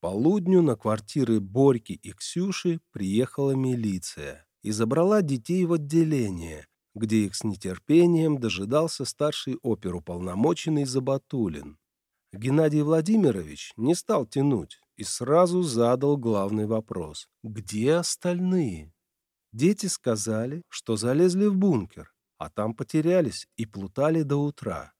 Полудню на квартиры Борьки и Ксюши приехала милиция и забрала детей в отделение, где их с нетерпением дожидался старший оперуполномоченный Забатулин. Геннадий Владимирович не стал тянуть и сразу задал главный вопрос. «Где остальные?» Дети сказали, что залезли в бункер, а там потерялись и плутали до утра.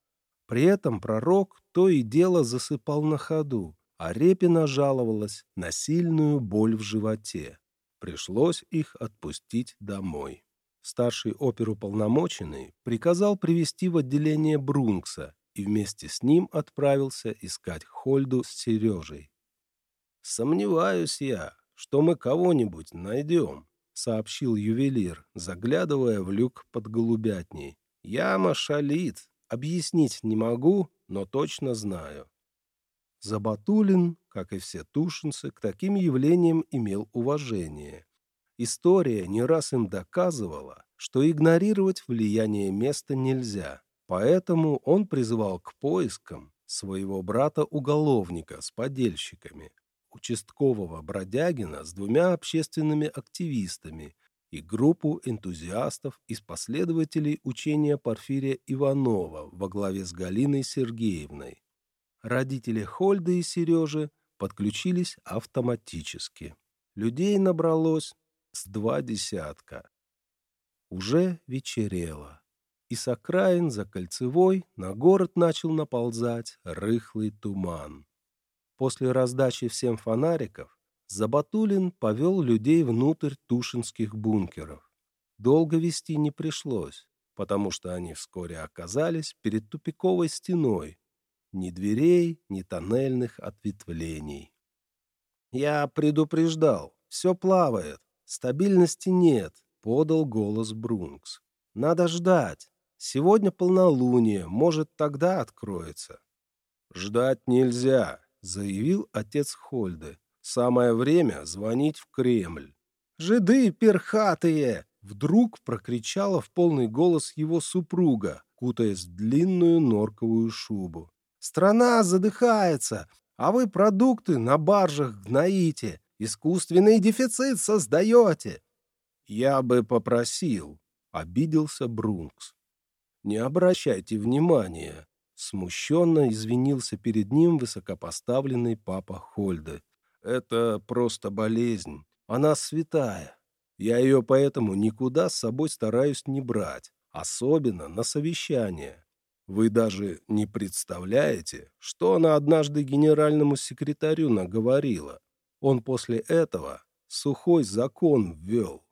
При этом пророк то и дело засыпал на ходу, а Репина жаловалась на сильную боль в животе. Пришлось их отпустить домой. Старший оперуполномоченный приказал привести в отделение Брункса и вместе с ним отправился искать Хольду с Сережей. «Сомневаюсь я, что мы кого-нибудь найдем», — сообщил ювелир, заглядывая в люк под голубятней. «Яма шалит. Объяснить не могу, но точно знаю». Забатулин, как и все тушинцы, к таким явлениям имел уважение. История не раз им доказывала, что игнорировать влияние места нельзя, поэтому он призывал к поискам своего брата-уголовника с подельщиками, участкового Бродягина с двумя общественными активистами и группу энтузиастов из последователей учения Порфирия Иванова во главе с Галиной Сергеевной. Родители Хольды и Сережи подключились автоматически. Людей набралось с два десятка. Уже вечерело, и с окраин за кольцевой на город начал наползать рыхлый туман. После раздачи всем фонариков Забатулин повел людей внутрь тушинских бункеров. Долго вести не пришлось, потому что они вскоре оказались перед тупиковой стеной, ни дверей, ни тоннельных ответвлений. «Я предупреждал, все плавает, стабильности нет», — подал голос Брункс. «Надо ждать. Сегодня полнолуние, может, тогда откроется». «Ждать нельзя», — заявил отец Хольды. «Самое время звонить в Кремль». «Жиды перхатые!» — вдруг прокричала в полный голос его супруга, кутаясь в длинную норковую шубу. Страна задыхается, а вы продукты на баржах гноите, искусственный дефицит создаете. Я бы попросил, — обиделся Брункс. Не обращайте внимания, — смущенно извинился перед ним высокопоставленный папа Хольде. Это просто болезнь, она святая. Я ее поэтому никуда с собой стараюсь не брать, особенно на совещания. Вы даже не представляете, что она однажды генеральному секретарю наговорила. Он после этого сухой закон ввел.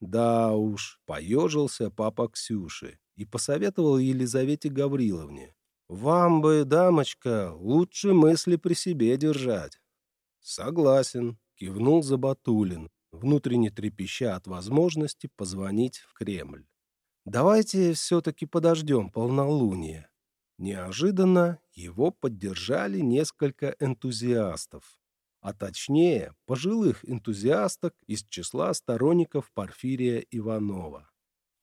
Да уж, поежился папа Ксюши и посоветовал Елизавете Гавриловне. «Вам бы, дамочка, лучше мысли при себе держать». «Согласен», — кивнул Забатулин, внутренне трепеща от возможности позвонить в Кремль. Давайте все-таки подождем полнолуния. Неожиданно его поддержали несколько энтузиастов, а точнее пожилых энтузиасток из числа сторонников Порфирия Иванова.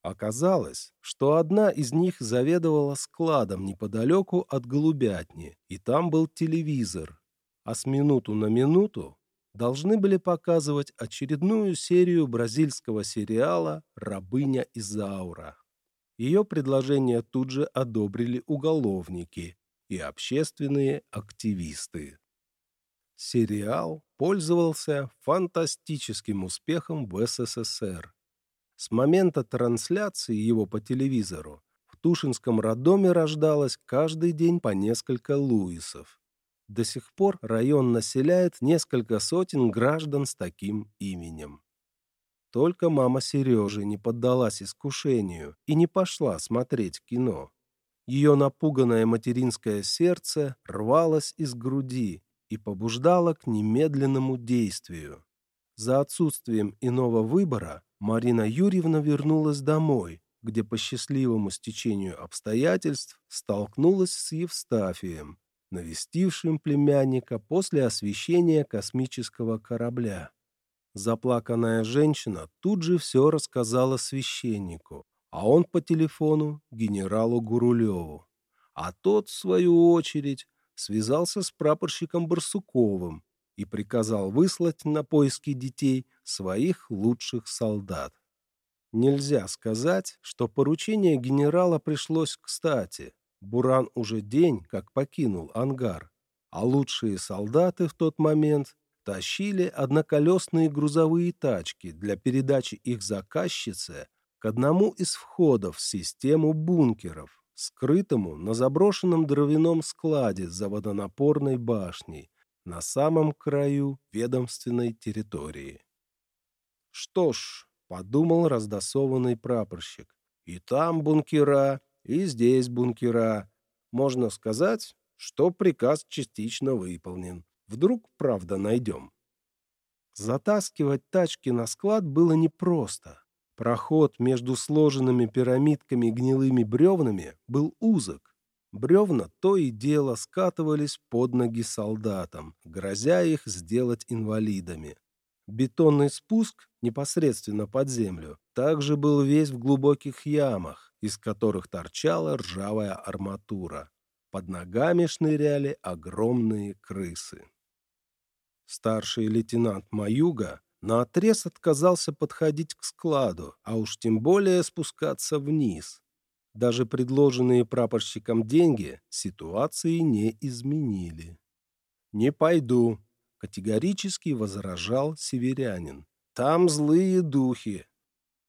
Оказалось, что одна из них заведовала складом неподалеку от голубятни, и там был телевизор, а с минуту на минуту должны были показывать очередную серию бразильского сериала «Рабыня Изаура». Ее предложение тут же одобрили уголовники и общественные активисты. Сериал пользовался фантастическим успехом в СССР. С момента трансляции его по телевизору в Тушинском роддоме рождалось каждый день по несколько Луисов. До сих пор район населяет несколько сотен граждан с таким именем. Только мама Сережи не поддалась искушению и не пошла смотреть кино. Ее напуганное материнское сердце рвалось из груди и побуждало к немедленному действию. За отсутствием иного выбора Марина Юрьевна вернулась домой, где по счастливому стечению обстоятельств столкнулась с Евстафием, навестившим племянника после освещения космического корабля. Заплаканная женщина тут же все рассказала священнику, а он по телефону генералу Гурулеву. А тот, в свою очередь, связался с прапорщиком Барсуковым и приказал выслать на поиски детей своих лучших солдат. Нельзя сказать, что поручение генерала пришлось кстати. Буран уже день как покинул ангар, а лучшие солдаты в тот момент тащили одноколесные грузовые тачки для передачи их заказчице к одному из входов в систему бункеров, скрытому на заброшенном дровяном складе за водонапорной башней на самом краю ведомственной территории. Что ж, подумал раздосованный прапорщик, и там бункера, и здесь бункера. Можно сказать, что приказ частично выполнен. Вдруг правда найдем. Затаскивать тачки на склад было непросто. Проход между сложенными пирамидками гнилыми бревнами был узок. Бревна то и дело скатывались под ноги солдатам, грозя их сделать инвалидами. Бетонный спуск непосредственно под землю также был весь в глубоких ямах, из которых торчала ржавая арматура. Под ногами шныряли огромные крысы. Старший лейтенант Маюга наотрез отказался подходить к складу, а уж тем более спускаться вниз. Даже предложенные прапорщиком деньги ситуации не изменили. «Не пойду», — категорически возражал северянин. «Там злые духи».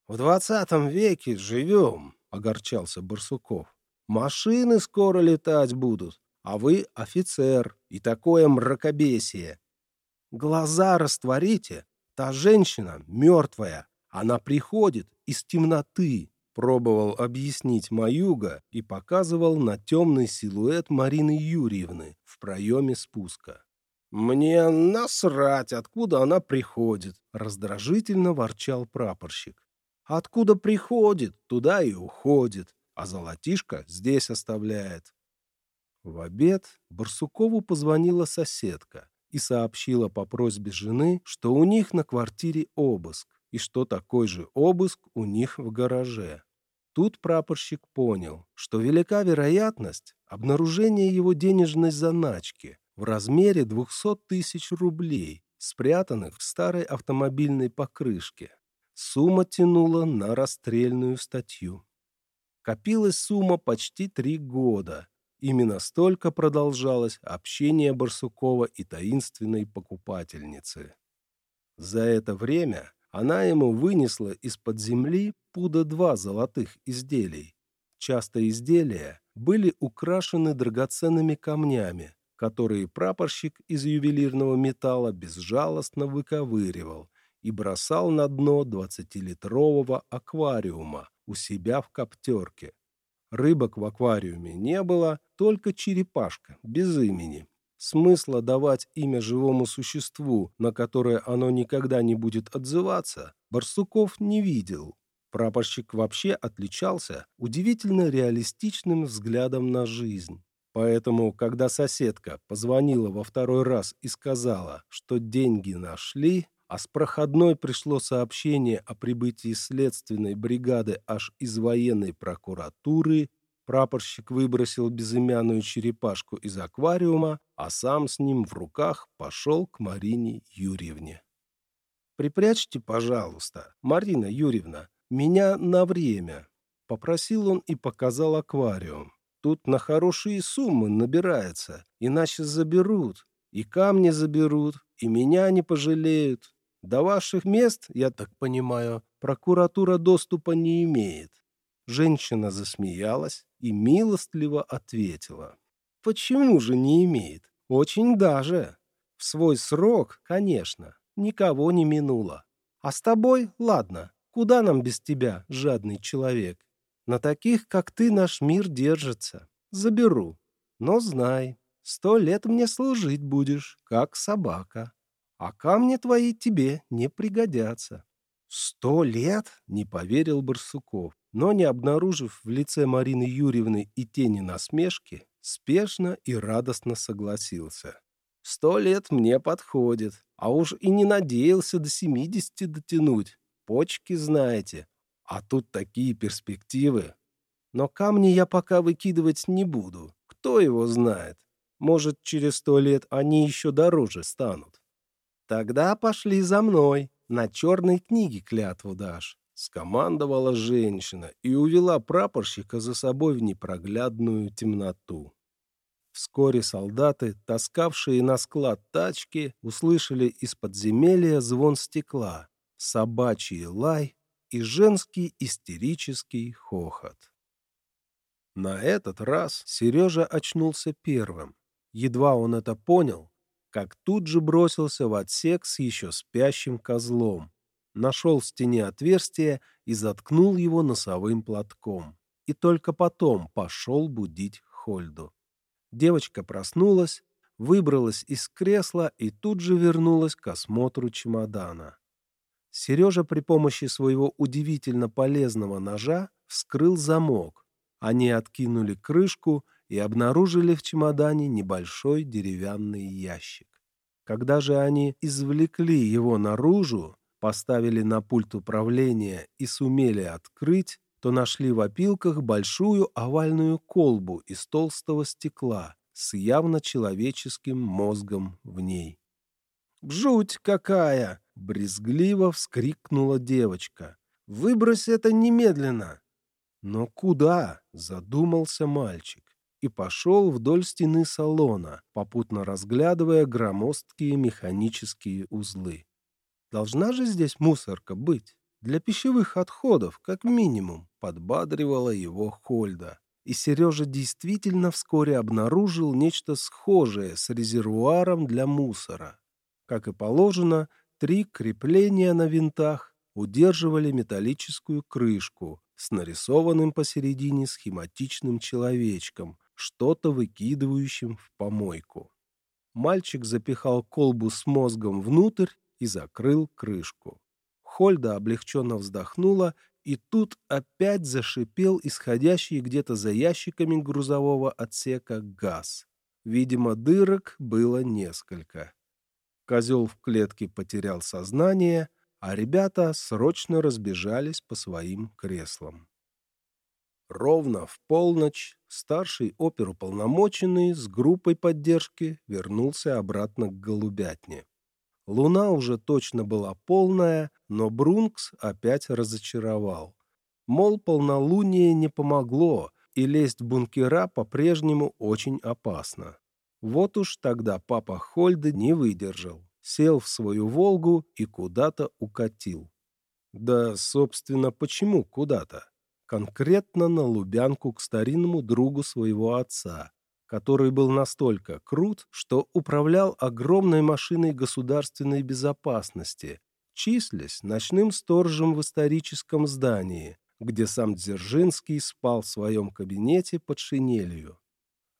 «В двадцатом веке живем», — огорчался Барсуков. «Машины скоро летать будут, а вы офицер, и такое мракобесие. Глаза растворите, та женщина мертвая, она приходит из темноты. Пробовал объяснить Маюга и показывал на темный силуэт Марины Юрьевны в проеме спуска. «Мне насрать, откуда она приходит!» — раздражительно ворчал прапорщик. «Откуда приходит, туда и уходит, а золотишко здесь оставляет». В обед Барсукову позвонила соседка и сообщила по просьбе жены, что у них на квартире обыск и что такой же обыск у них в гараже. Тут прапорщик понял, что велика вероятность обнаружения его денежной заначки в размере 200 тысяч рублей, спрятанных в старой автомобильной покрышке. Сумма тянула на расстрельную статью. Копилась сумма почти три года, Именно столько продолжалось общение Барсукова и таинственной покупательницы. За это время она ему вынесла из-под земли пуда два золотых изделий. Часто изделия были украшены драгоценными камнями, которые прапорщик из ювелирного металла безжалостно выковыривал и бросал на дно двадцатилитрового аквариума у себя в коптерке, Рыбок в аквариуме не было, только черепашка, без имени. Смысла давать имя живому существу, на которое оно никогда не будет отзываться, Барсуков не видел. Прапорщик вообще отличался удивительно реалистичным взглядом на жизнь. Поэтому, когда соседка позвонила во второй раз и сказала, что деньги нашли, а с проходной пришло сообщение о прибытии следственной бригады аж из военной прокуратуры, прапорщик выбросил безымянную черепашку из аквариума, а сам с ним в руках пошел к Марине Юрьевне. «Припрячьте, пожалуйста, Марина Юрьевна, меня на время», — попросил он и показал аквариум. «Тут на хорошие суммы набирается, иначе заберут, и камни заберут, и меня не пожалеют. До ваших мест, я так понимаю, прокуратура доступа не имеет. Женщина засмеялась и милостливо ответила. Почему же не имеет? Очень даже. В свой срок, конечно, никого не минуло. А с тобой, ладно, куда нам без тебя, жадный человек? На таких, как ты, наш мир держится. Заберу. Но знай, сто лет мне служить будешь, как собака а камни твои тебе не пригодятся. Сто лет? Не поверил Барсуков, но, не обнаружив в лице Марины Юрьевны и тени насмешки, спешно и радостно согласился. Сто лет мне подходит, а уж и не надеялся до семидесяти дотянуть. Почки знаете, а тут такие перспективы. Но камни я пока выкидывать не буду. Кто его знает? Может, через сто лет они еще дороже станут. Тогда пошли за мной, на черной книге клятву дашь. Скомандовала женщина и увела прапорщика за собой в непроглядную темноту. Вскоре солдаты, таскавшие на склад тачки, услышали из подземелья звон стекла, собачий лай и женский истерический хохот. На этот раз Сережа очнулся первым. Едва он это понял, как тут же бросился в отсек с еще спящим козлом, нашел в стене отверстие и заткнул его носовым платком. И только потом пошел будить Хольду. Девочка проснулась, выбралась из кресла и тут же вернулась к осмотру чемодана. Сережа при помощи своего удивительно полезного ножа вскрыл замок. Они откинули крышку и обнаружили в чемодане небольшой деревянный ящик. Когда же они извлекли его наружу, поставили на пульт управления и сумели открыть, то нашли в опилках большую овальную колбу из толстого стекла с явно человеческим мозгом в ней. «Жуть какая!» — брезгливо вскрикнула девочка. «Выбрось это немедленно!» «Но куда?» — задумался мальчик и пошел вдоль стены салона, попутно разглядывая громоздкие механические узлы. Должна же здесь мусорка быть. Для пищевых отходов, как минимум, подбадривала его Хольда. И Сережа действительно вскоре обнаружил нечто схожее с резервуаром для мусора. Как и положено, три крепления на винтах удерживали металлическую крышку с нарисованным посередине схематичным человечком, что-то выкидывающим в помойку. Мальчик запихал колбу с мозгом внутрь и закрыл крышку. Хольда облегченно вздохнула, и тут опять зашипел исходящий где-то за ящиками грузового отсека газ. Видимо, дырок было несколько. Козел в клетке потерял сознание, а ребята срочно разбежались по своим креслам. Ровно в полночь старший оперуполномоченный с группой поддержки вернулся обратно к голубятне. Луна уже точно была полная, но Брункс опять разочаровал. Мол, полнолуние не помогло, и лезть в бункера по-прежнему очень опасно. Вот уж тогда папа Хольды не выдержал, сел в свою «Волгу» и куда-то укатил. Да, собственно, почему куда-то? Конкретно на Лубянку к старинному другу своего отца, который был настолько крут, что управлял огромной машиной государственной безопасности, числясь ночным сторожем в историческом здании, где сам Дзержинский спал в своем кабинете под шинелью.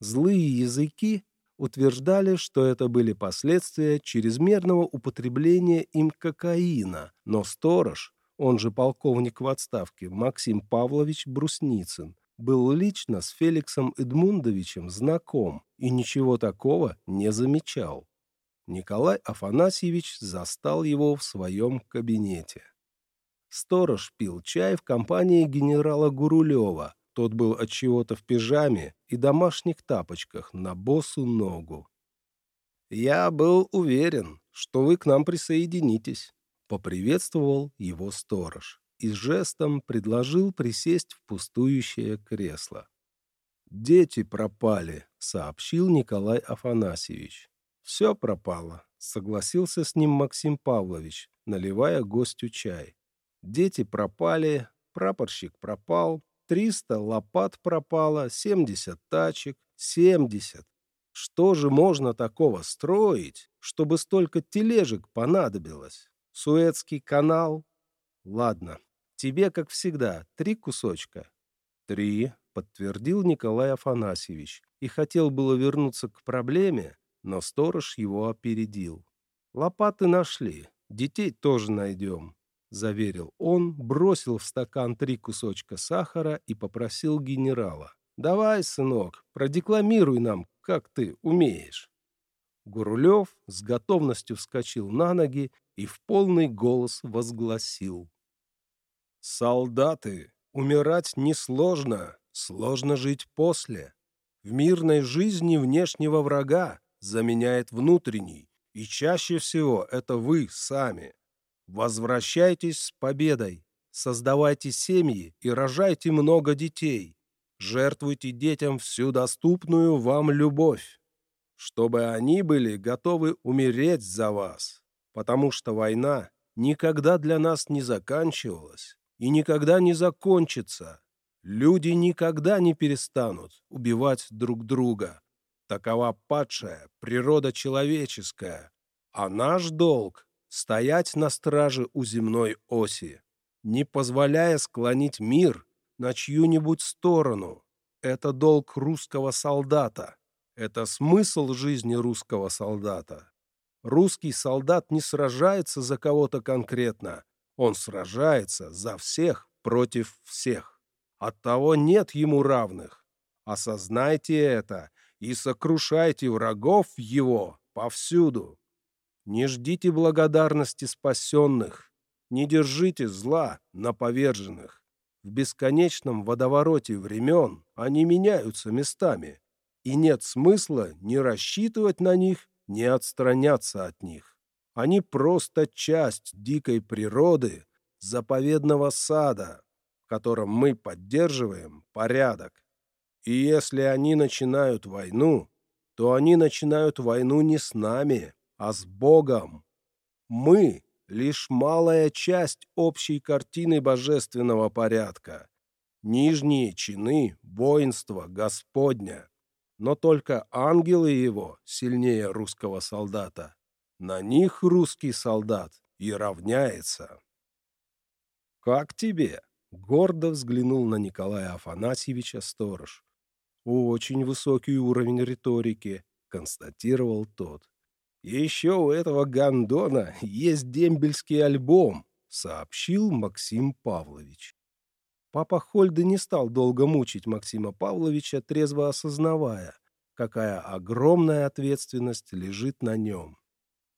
Злые языки утверждали, что это были последствия чрезмерного употребления им кокаина, но сторож, он же полковник в отставке, Максим Павлович Брусницын, был лично с Феликсом Эдмундовичем знаком и ничего такого не замечал. Николай Афанасьевич застал его в своем кабинете. Сторож пил чай в компании генерала Гурулева. Тот был от чего-то в пижаме и домашних тапочках на босу ногу. «Я был уверен, что вы к нам присоединитесь», — поприветствовал его сторож и жестом предложил присесть в пустующее кресло. «Дети пропали», — сообщил Николай Афанасьевич. «Все пропало», — согласился с ним Максим Павлович, наливая гостю чай. «Дети пропали, прапорщик пропал, триста лопат пропало, семьдесят тачек, семьдесят. Что же можно такого строить, чтобы столько тележек понадобилось? Суэцкий канал, Ладно, тебе, как всегда, три кусочка. Три, подтвердил Николай Афанасьевич и хотел было вернуться к проблеме, но сторож его опередил. Лопаты нашли, детей тоже найдем, заверил он, бросил в стакан три кусочка сахара и попросил генерала. «Давай, сынок, продекламируй нам, как ты умеешь». Гурулев с готовностью вскочил на ноги и в полный голос возгласил. Солдаты, умирать несложно, сложно жить после. В мирной жизни внешнего врага заменяет внутренний, И чаще всего это вы сами. Возвращайтесь с победой, создавайте семьи и рожайте много детей. Жертвуйте детям всю доступную вам любовь, чтобы они были готовы умереть за вас, потому что война никогда для нас не заканчивалась и никогда не закончится. Люди никогда не перестанут убивать друг друга. Такова падшая природа человеческая, а наш долг — стоять на страже у земной оси, не позволяя склонить мир на чью-нибудь сторону. Это долг русского солдата. Это смысл жизни русского солдата. Русский солдат не сражается за кого-то конкретно. Он сражается за всех против всех. Оттого нет ему равных. Осознайте это и сокрушайте врагов его повсюду. Не ждите благодарности спасенных, не держите зла на поверженных. В бесконечном водовороте времен они меняются местами, и нет смысла ни рассчитывать на них, ни отстраняться от них. Они просто часть дикой природы, заповедного сада, в котором мы поддерживаем порядок. И если они начинают войну, то они начинают войну не с нами, а с Богом. Мы — лишь малая часть общей картины божественного порядка. Нижние чины — воинства Господня. Но только ангелы его сильнее русского солдата. На них русский солдат и равняется. «Как тебе?» — гордо взглянул на Николая Афанасьевича сторож. «Очень высокий уровень риторики», — констатировал тот. «Еще у этого гондона есть дембельский альбом», — сообщил Максим Павлович. Папа Хольды не стал долго мучить Максима Павловича, трезво осознавая, какая огромная ответственность лежит на нем.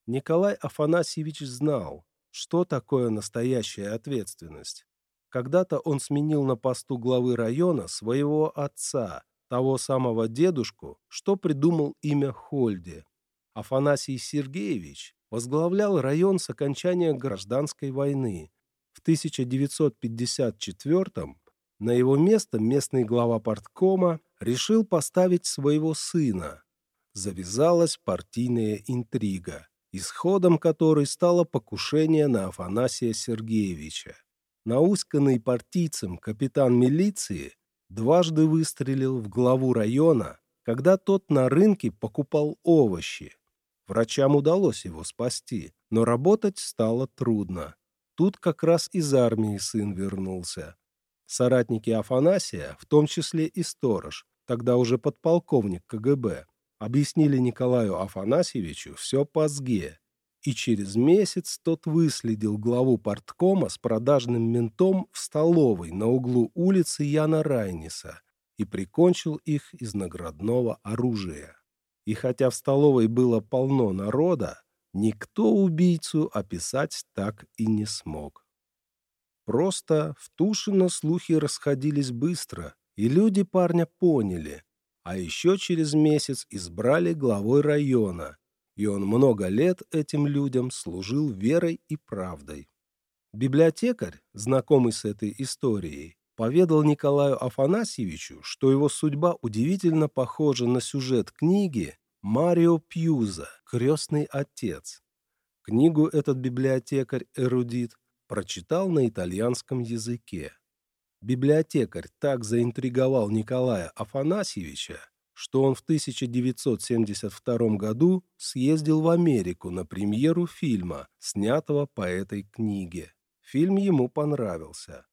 Николай Афанасьевич знал, что такое настоящая ответственность. Когда-то он сменил на посту главы района своего отца, того самого дедушку, что придумал имя Хольде. Афанасий Сергеевич возглавлял район с окончания гражданской войны. В 1954 на его место местный глава порткома решил поставить своего сына. Завязалась партийная интрига, исходом которой стало покушение на Афанасия Сергеевича. Науськанный партийцем капитан милиции дважды выстрелил в главу района, когда тот на рынке покупал овощи. Врачам удалось его спасти, но работать стало трудно. Тут как раз из армии сын вернулся. Соратники Афанасия, в том числе и сторож, тогда уже подполковник КГБ, объяснили Николаю Афанасьевичу все по сге, и через месяц тот выследил главу порткома с продажным ментом в столовой на углу улицы Яна Райниса и прикончил их из наградного оружия. И хотя в столовой было полно народа, никто убийцу описать так и не смог. Просто в Тушино слухи расходились быстро, и люди парня поняли, а еще через месяц избрали главой района, и он много лет этим людям служил верой и правдой. Библиотекарь, знакомый с этой историей, поведал Николаю Афанасьевичу, что его судьба удивительно похожа на сюжет книги Марио Пьюза «Крестный отец». Книгу этот библиотекарь-эрудит прочитал на итальянском языке. Библиотекарь так заинтриговал Николая Афанасьевича, что он в 1972 году съездил в Америку на премьеру фильма, снятого по этой книге. Фильм ему понравился.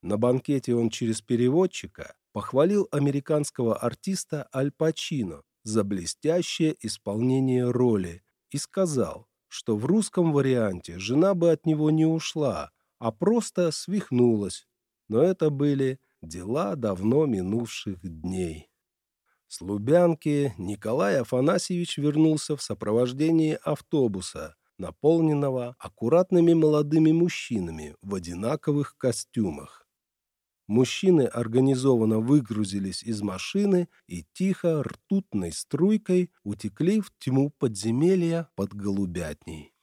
На банкете он через переводчика похвалил американского артиста Аль Пачино за блестящее исполнение роли и сказал, что в русском варианте жена бы от него не ушла, а просто свихнулась. Но это были дела давно минувших дней. С Лубянки Николай Афанасьевич вернулся в сопровождении автобуса, наполненного аккуратными молодыми мужчинами в одинаковых костюмах. Мужчины организованно выгрузились из машины и тихо, ртутной струйкой утекли в тьму подземелья под голубятней.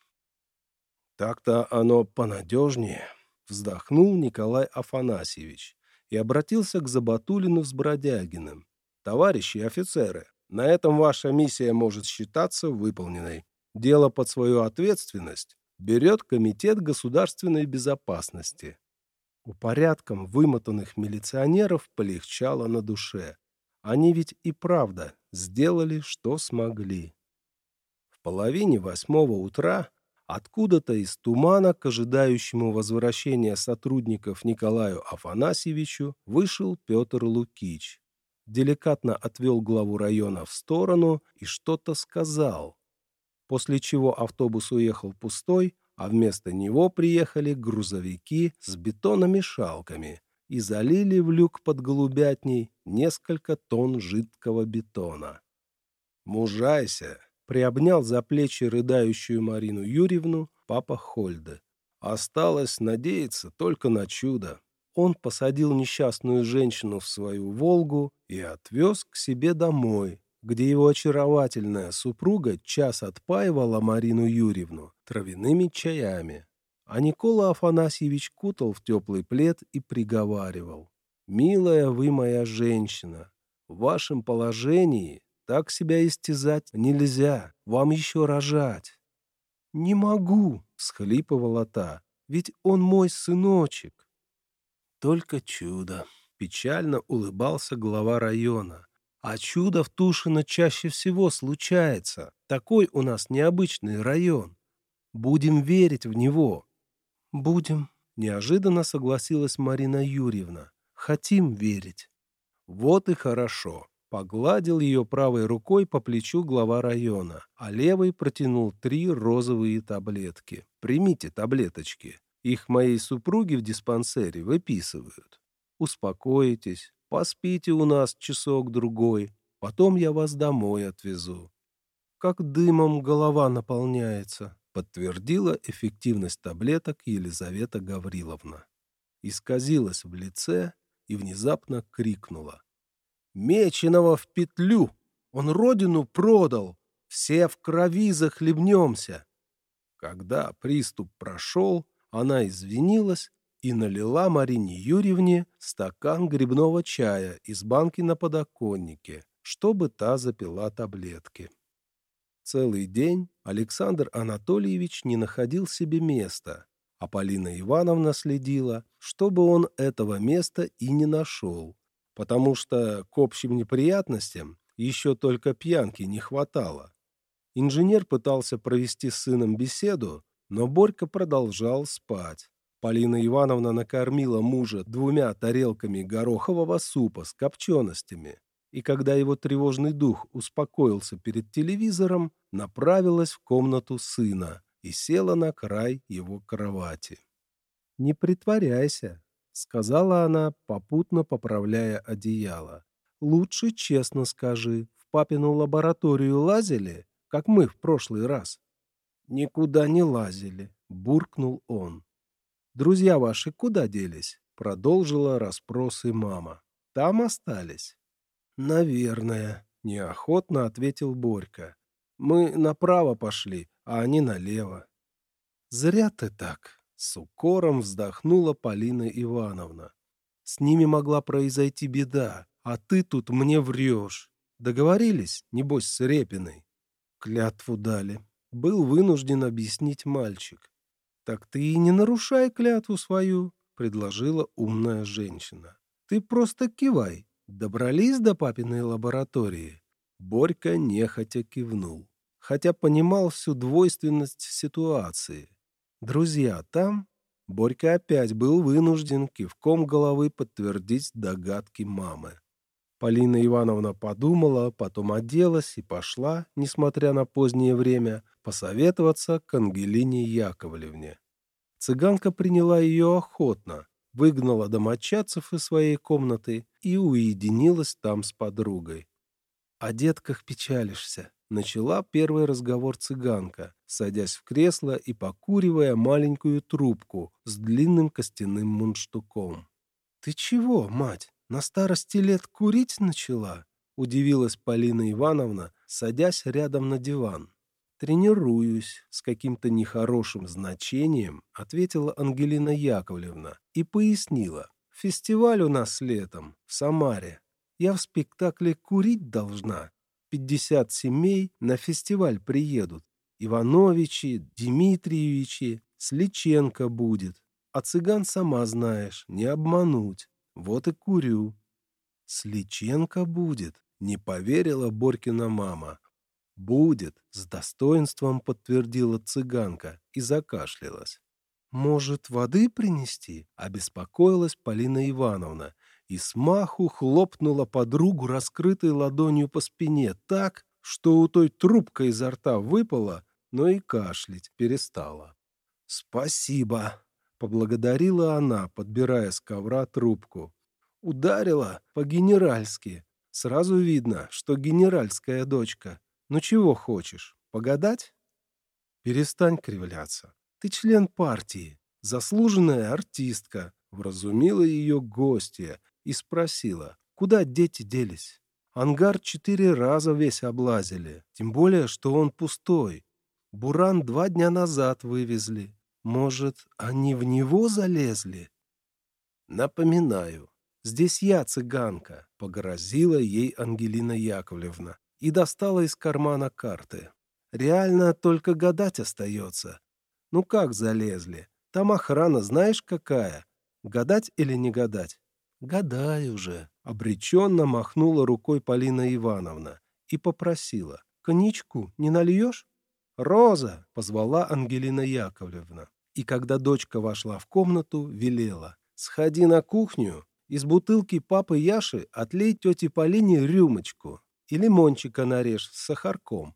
«Так-то оно понадежнее», — вздохнул Николай Афанасьевич и обратился к Забатулину с Бродягиным. «Товарищи офицеры, на этом ваша миссия может считаться выполненной. Дело под свою ответственность берет Комитет государственной безопасности». У порядком вымотанных милиционеров полегчало на душе. Они ведь и правда сделали, что смогли. В половине восьмого утра Откуда-то из тумана к ожидающему возвращения сотрудников Николаю Афанасьевичу вышел Петр Лукич. Деликатно отвел главу района в сторону и что-то сказал. После чего автобус уехал пустой, а вместо него приехали грузовики с бетономешалками и залили в люк под голубятней несколько тонн жидкого бетона. «Мужайся!» приобнял за плечи рыдающую Марину Юрьевну папа Хольда. Осталось надеяться только на чудо. Он посадил несчастную женщину в свою «Волгу» и отвез к себе домой, где его очаровательная супруга час отпаивала Марину Юрьевну травяными чаями. А Никола Афанасьевич кутал в теплый плед и приговаривал. «Милая вы моя женщина, в вашем положении так себя истязать нельзя, вам еще рожать. «Не могу», — схлипывала та, — «ведь он мой сыночек». Только чудо. Печально улыбался глава района. А чудо в Тушино чаще всего случается. Такой у нас необычный район. Будем верить в него. Будем. Неожиданно согласилась Марина Юрьевна. Хотим верить. Вот и хорошо. Погладил ее правой рукой по плечу глава района, а левой протянул три розовые таблетки. «Примите таблеточки. Их моей супруге в диспансере выписывают. Успокойтесь, поспите у нас часок-другой, потом я вас домой отвезу». «Как дымом голова наполняется», — подтвердила эффективность таблеток Елизавета Гавриловна. Исказилась в лице и внезапно крикнула. Меченого в петлю. Он родину продал. Все в крови захлебнемся. Когда приступ прошел, она извинилась и налила Марине Юрьевне стакан грибного чая из банки на подоконнике, чтобы та запила таблетки. Целый день Александр Анатольевич не находил себе места, а Полина Ивановна следила, чтобы он этого места и не нашел, потому что к общим неприятностям еще только пьянки не хватало. Инженер пытался провести с сыном беседу, но Борька продолжал спать. Полина Ивановна накормила мужа двумя тарелками горохового супа с копченостями, и когда его тревожный дух успокоился перед телевизором, направилась в комнату сына и села на край его кровати. «Не притворяйся», сказала она, попутно поправляя одеяло. «Лучше честно скажи, в папину лабораторию лазили, как мы в прошлый раз?» «Никуда не лазили», — буркнул он. «Друзья ваши куда делись?» — продолжила расспросы мама. «Там остались?» «Наверное», — неохотно ответил Борька. «Мы направо пошли, а они налево». «Зря ты так», с укором вздохнула Полина Ивановна. С ними могла произойти беда, а ты тут мне врешь. Договорились, небось, с Репиной? Клятву дали. Был вынужден объяснить мальчик. Так ты и не нарушай клятву свою, предложила умная женщина. Ты просто кивай. Добрались до папиной лаборатории? Борька нехотя кивнул, хотя понимал всю двойственность ситуации. Друзья там, Борька опять был вынужден кивком головы подтвердить догадки мамы. Полина Ивановна подумала, потом оделась и пошла, несмотря на позднее время, посоветоваться к Ангелине Яковлевне. Цыганка приняла ее охотно, выгнала домочадцев из своей комнаты и уединилась там с подругой. «О детках печалишься», начала первый разговор цыганка, садясь в кресло и покуривая маленькую трубку с длинным костяным мундштуком. «Ты чего, мать, на старости лет курить начала?» — удивилась Полина Ивановна, садясь рядом на диван. «Тренируюсь», — с каким-то нехорошим значением ответила Ангелина Яковлевна и пояснила. «Фестиваль у нас летом, в Самаре. Я в спектакле курить должна. Пятьдесят семей на фестиваль приедут. Ивановичи, Дмитриевичи, Сличенко будет. А цыган, сама знаешь, не обмануть. Вот и курю. Сличенко будет, не поверила Борькина мама. Будет, с достоинством подтвердила цыганка и закашлялась. «Может, воды принести?» — обеспокоилась Полина Ивановна и смаху хлопнула подругу раскрытой ладонью по спине так, что у той трубка изо рта выпала, но и кашлять перестала. «Спасибо!» Поблагодарила она, подбирая с ковра трубку. Ударила по-генеральски. Сразу видно, что генеральская дочка. Ну чего хочешь, погадать? Перестань кривляться. Ты член партии, заслуженная артистка, вразумила ее гостья и спросила, куда дети делись. Ангар четыре раза весь облазили, тем более, что он пустой. Буран два дня назад вывезли. Может, они в него залезли? Напоминаю, здесь я цыганка, погрозила ей Ангелина Яковлевна и достала из кармана карты. Реально только гадать остается. Ну как залезли? Там охрана знаешь какая? Гадать или не гадать? Гадай уже. Обреченно махнула рукой Полина Ивановна и попросила. Коньячку не нальешь? «Роза!» — позвала Ангелина Яковлевна. И когда дочка вошла в комнату, велела. «Сходи на кухню, из бутылки папы Яши отлей тете Полине рюмочку и лимончика нарежь с сахарком.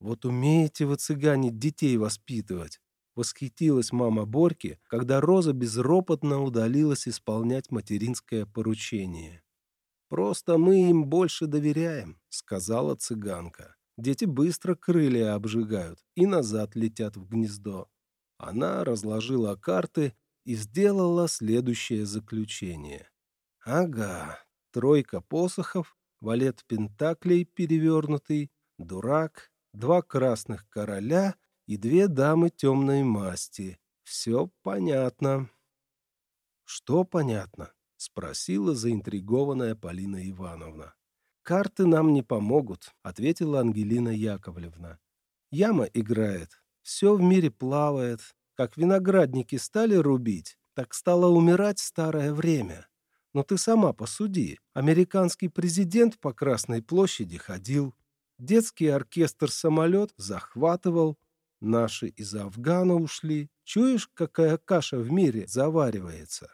Вот умеете вы, цыгане, детей воспитывать!» Восхитилась мама Борьки, когда Роза безропотно удалилась исполнять материнское поручение. «Просто мы им больше доверяем», — сказала цыганка. Дети быстро крылья обжигают и назад летят в гнездо. Она разложила карты и сделала следующее заключение. Ага, тройка посохов, валет пентаклей перевернутый, дурак, два красных короля и две дамы темной масти. Все понятно. Что понятно? Спросила заинтригованная Полина Ивановна. «Карты нам не помогут», — ответила Ангелина Яковлевна. «Яма играет. Все в мире плавает. Как виноградники стали рубить, так стало умирать старое время. Но ты сама посуди. Американский президент по Красной площади ходил. Детский оркестр-самолет захватывал. Наши из Афгана ушли. Чуешь, какая каша в мире заваривается?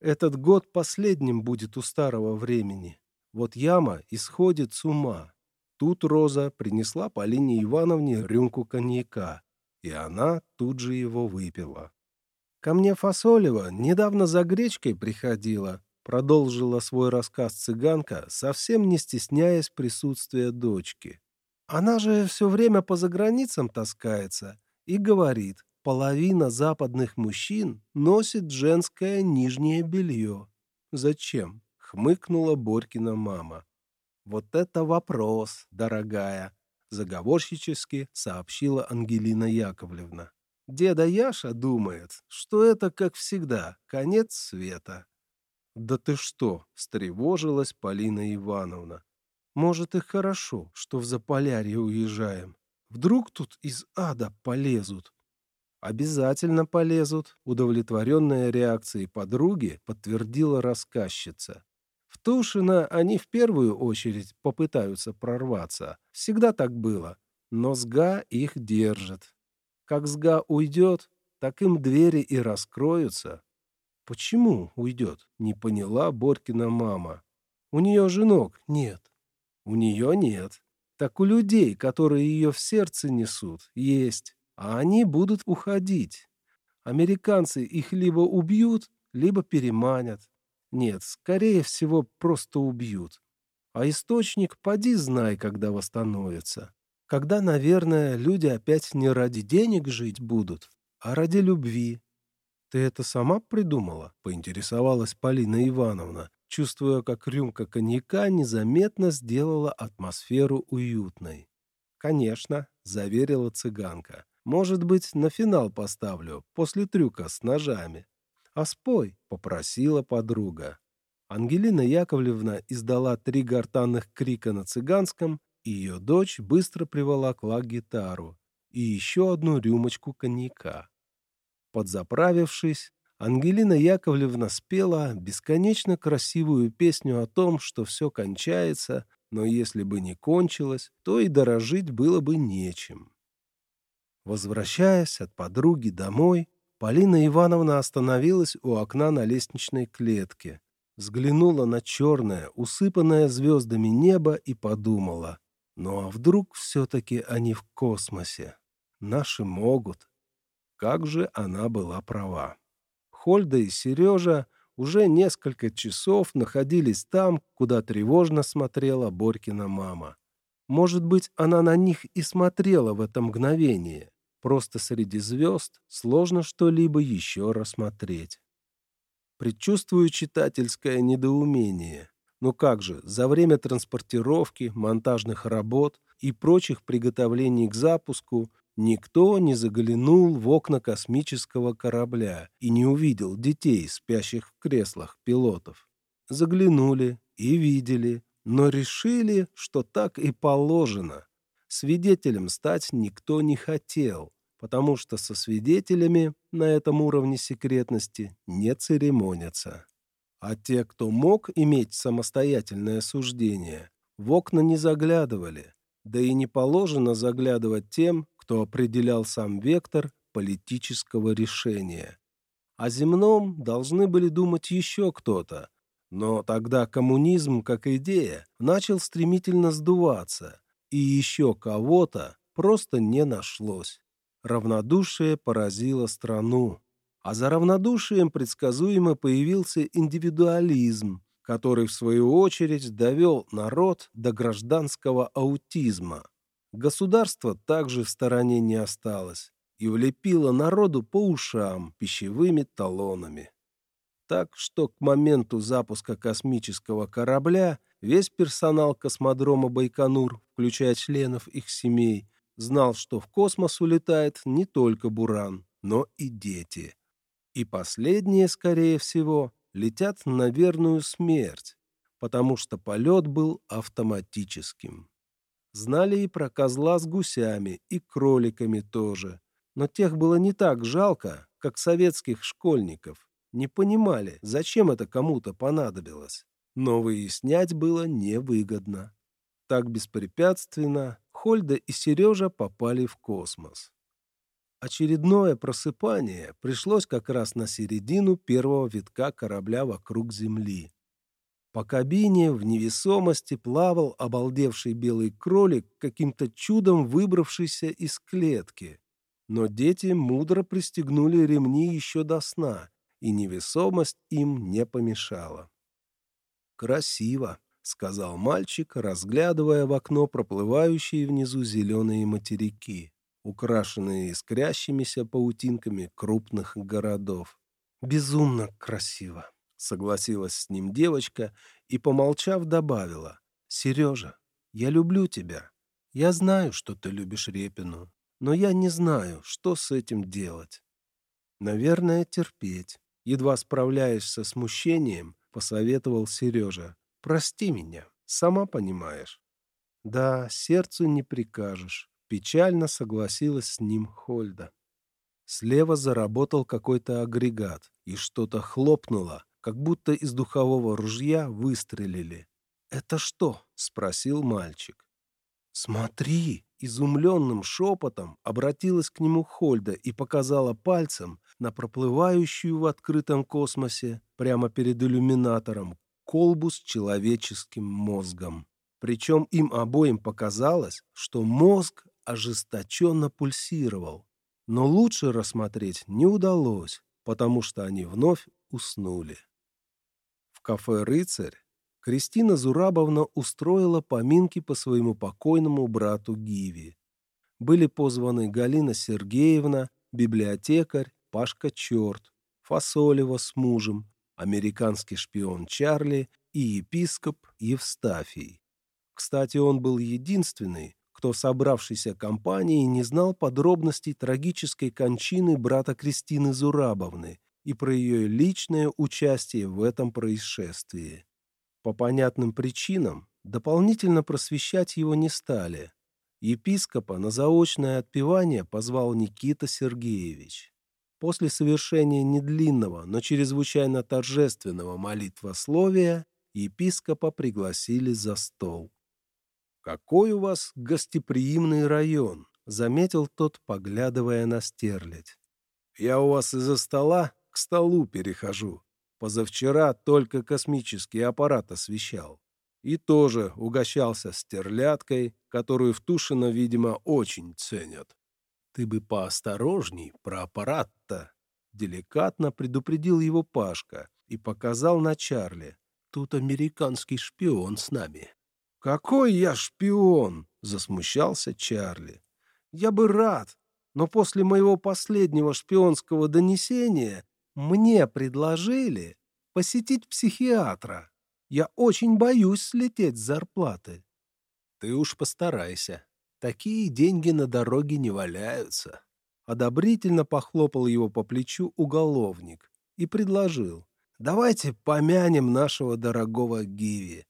Этот год последним будет у старого времени. Вот яма исходит с ума. Тут Роза принесла Полине Ивановне рюмку коньяка, и она тут же его выпила. «Ко мне Фасолева недавно за гречкой приходила», продолжила свой рассказ цыганка, совсем не стесняясь присутствия дочки. «Она же все время по заграницам таскается и говорит, половина западных мужчин носит женское нижнее белье. Зачем? хмыкнула Борькина мама. «Вот это вопрос, дорогая!» — заговорщически сообщила Ангелина Яковлевна. «Деда Яша думает, что это, как всегда, конец света». «Да ты что!» — встревожилась Полина Ивановна. «Может, и хорошо, что в Заполярье уезжаем. Вдруг тут из ада полезут?» «Обязательно полезут», — удовлетворенная реакцией подруги подтвердила рассказчица. В Тушино они в первую очередь попытаются прорваться. Всегда так было. Но СГА их держит. Как СГА уйдет, так им двери и раскроются. Почему уйдет? Не поняла Борькина мама. У нее же ног нет. У нее нет. Так у людей, которые ее в сердце несут, есть. А они будут уходить. Американцы их либо убьют, либо переманят. Нет, скорее всего, просто убьют. А источник поди знай, когда восстановится. Когда, наверное, люди опять не ради денег жить будут, а ради любви. «Ты это сама придумала?» — поинтересовалась Полина Ивановна, чувствуя, как рюмка коньяка незаметно сделала атмосферу уютной. «Конечно», — заверила цыганка. «Может быть, на финал поставлю, после трюка с ножами». «А спой», — попросила подруга. Ангелина Яковлевна издала три гортанных крика на цыганском, и ее дочь быстро приволокла гитару и еще одну рюмочку коньяка. Подзаправившись, Ангелина Яковлевна спела бесконечно красивую песню о том, что все кончается, но если бы не кончилось, то и дорожить было бы нечем. Возвращаясь от подруги домой, Полина Ивановна остановилась у окна на лестничной клетке, взглянула на черное, усыпанное звездами небо и подумала, ну а вдруг все-таки они в космосе? Наши могут. Как же она была права. Хольда и Сережа уже несколько часов находились там, куда тревожно смотрела Борькина мама. Может быть, она на них и смотрела в это мгновение. Просто среди звезд сложно что-либо еще рассмотреть. Предчувствую читательское недоумение. Ну как же, за время транспортировки, монтажных работ и прочих приготовлений к запуску Никто не заглянул в окна космического корабля и не увидел детей, спящих в креслах пилотов. Заглянули и видели, но решили, что так и положено. Свидетелем стать никто не хотел, потому что со свидетелями на этом уровне секретности не церемонятся. А те, кто мог иметь самостоятельное суждение, в окна не заглядывали, да и не положено заглядывать тем, кто определял сам вектор политического решения. О земном должны были думать еще кто-то, но тогда коммунизм, как идея, начал стремительно сдуваться, и еще кого-то просто не нашлось. Равнодушие поразило страну, а за равнодушием предсказуемо появился индивидуализм, который, в свою очередь, довел народ до гражданского аутизма. Государство также в стороне не осталось и влепило народу по ушам пищевыми талонами. Так что к моменту запуска космического корабля весь персонал космодрома Байконур, включая членов их семей, знал, что в космос улетает не только Буран, но и дети. И последние, скорее всего, летят на верную смерть, потому что полет был автоматическим. Знали и про козла с гусями, и кроликами тоже. Но тех было не так жалко, как советских школьников. Не понимали, зачем это кому-то понадобилось. Но выяснять было невыгодно. Так беспрепятственно Хольда и Сережа попали в космос. Очередное просыпание пришлось как раз на середину первого витка корабля вокруг Земли. По кабине в невесомости плавал обалдевший белый кролик, каким-то чудом выбравшийся из клетки. Но дети мудро пристегнули ремни еще до сна, и невесомость им не помешала. «Красиво», — сказал мальчик, разглядывая в окно проплывающие внизу зеленые материки, украшенные искрящимися паутинками крупных городов. «Безумно красиво» согласилась с ним девочка и, помолчав, добавила. «Сережа, я люблю тебя. Я знаю, что ты любишь Репину, но я не знаю, что с этим делать. Наверное, терпеть. Едва справляясь со смущением, посоветовал Сережа. Прости меня, сама понимаешь. Да, сердцу не прикажешь. Печально согласилась с ним Хольда. Слева заработал какой-то агрегат, и что-то хлопнуло, как будто из духового ружья выстрелили. «Это что?» — спросил мальчик. «Смотри!» — изумленным шепотом обратилась к нему Хольда и показала пальцем на проплывающую в открытом космосе прямо перед иллюминатором колбу с человеческим мозгом. Причем им обоим показалось, что мозг ожесточенно пульсировал. Но лучше рассмотреть не удалось, потому что они вновь уснули. В кафе «Рыцарь» Кристина Зурабовна устроила поминки по своему покойному брату Гиви. Были позваны Галина Сергеевна, библиотекарь, Пашка Черт, Фасолева с мужем, американский шпион Чарли и епископ Евстафий. Кстати, он был единственный, кто в собравшейся компании не знал подробностей трагической кончины брата Кристины Зурабовны и про ее личное участие в этом происшествии. По понятным причинам дополнительно просвещать его не стали. Епископа на заочное отпевание позвал Никита Сергеевич. После совершения недлинного, но чрезвычайно торжественного молитвословия епископа пригласили за стол. «Какой у вас гостеприимный район», — заметил тот, поглядывая на стерлядь. «Я у вас из-за стола к столу перехожу. Позавчера только космический аппарат освещал. И тоже угощался стерляткой, которую в Тушино, видимо, очень ценят. Ты бы поосторожней про аппарат-то. Деликатно предупредил его Пашка и показал на Чарли. Тут американский шпион с нами. «Какой я шпион!» — засмущался Чарли. «Я бы рад, но после моего последнего шпионского донесения мне предложили посетить психиатра. Я очень боюсь слететь с зарплаты». «Ты уж постарайся», Такие деньги на дороге не валяются. Одобрительно похлопал его по плечу уголовник и предложил. Давайте помянем нашего дорогого Гиви.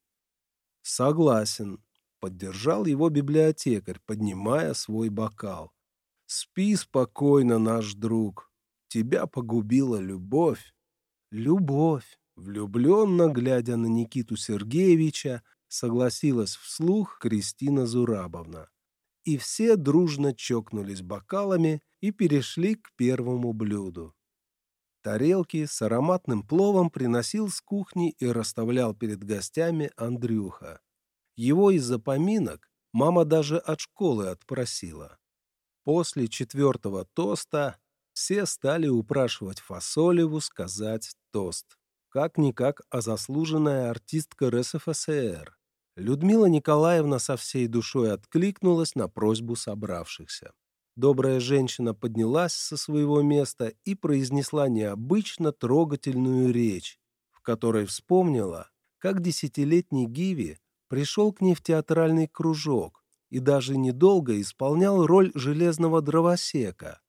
Согласен. Поддержал его библиотекарь, поднимая свой бокал. Спи спокойно, наш друг. Тебя погубила любовь. Любовь. Влюбленно глядя на Никиту Сергеевича, согласилась вслух Кристина Зурабовна и все дружно чокнулись бокалами и перешли к первому блюду. Тарелки с ароматным пловом приносил с кухни и расставлял перед гостями Андрюха. Его из-за поминок мама даже от школы отпросила. После четвертого тоста все стали упрашивать Фасолеву сказать тост. Как-никак, а заслуженная артистка РСФСР. Людмила Николаевна со всей душой откликнулась на просьбу собравшихся. Добрая женщина поднялась со своего места и произнесла необычно трогательную речь, в которой вспомнила, как десятилетний Гиви пришел к ней в театральный кружок и даже недолго исполнял роль железного дровосека.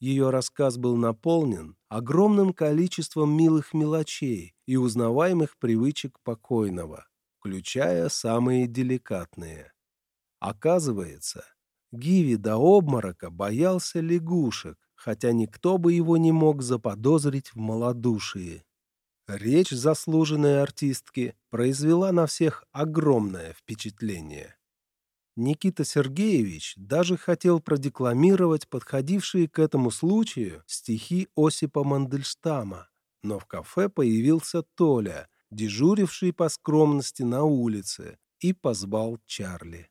Ее рассказ был наполнен огромным количеством милых мелочей и узнаваемых привычек покойного включая самые деликатные. Оказывается, Гиви до обморока боялся лягушек, хотя никто бы его не мог заподозрить в малодушии. Речь заслуженной артистки произвела на всех огромное впечатление. Никита Сергеевич даже хотел продекламировать подходившие к этому случаю стихи Осипа Мандельштама, но в кафе появился Толя — дежуривший по скромности на улице, и позвал Чарли.